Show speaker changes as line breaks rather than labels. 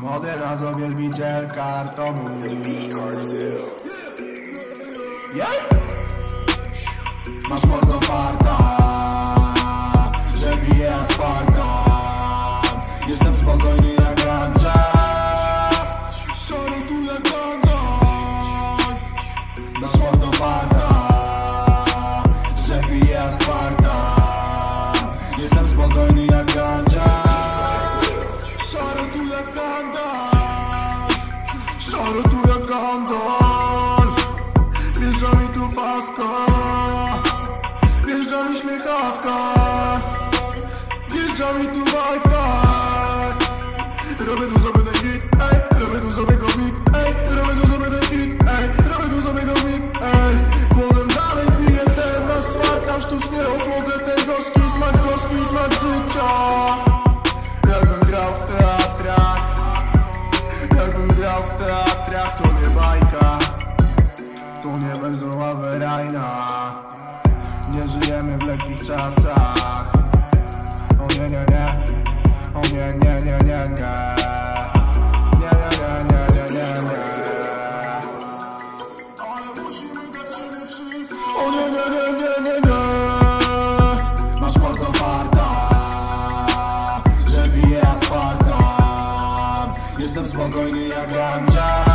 Młody nas wielbiciel kartonu yeah. Masz mordo farta Że bije Spartan Jestem spokojny jak ganja Szaro tu jak Gandalf Masz mordo farta Szaro tu jak Gandalf Wjeżdża mi tu faska. Wjeżdża mi śmiechawka. Wjeżdża mi tu vibe teatrach To nie bajka To nie wesoła wyrajna Nie żyjemy w lekkich czasach O nie, nie, nie O nie, nie, nie, nie, nie Nie, nie, nie, nie, nie, nie, nie Ale musimy dać siebie wszystko O nie, nie, nie, nie, nie, nie Masz mordo farta Że bije Jestem spokojny jak ganja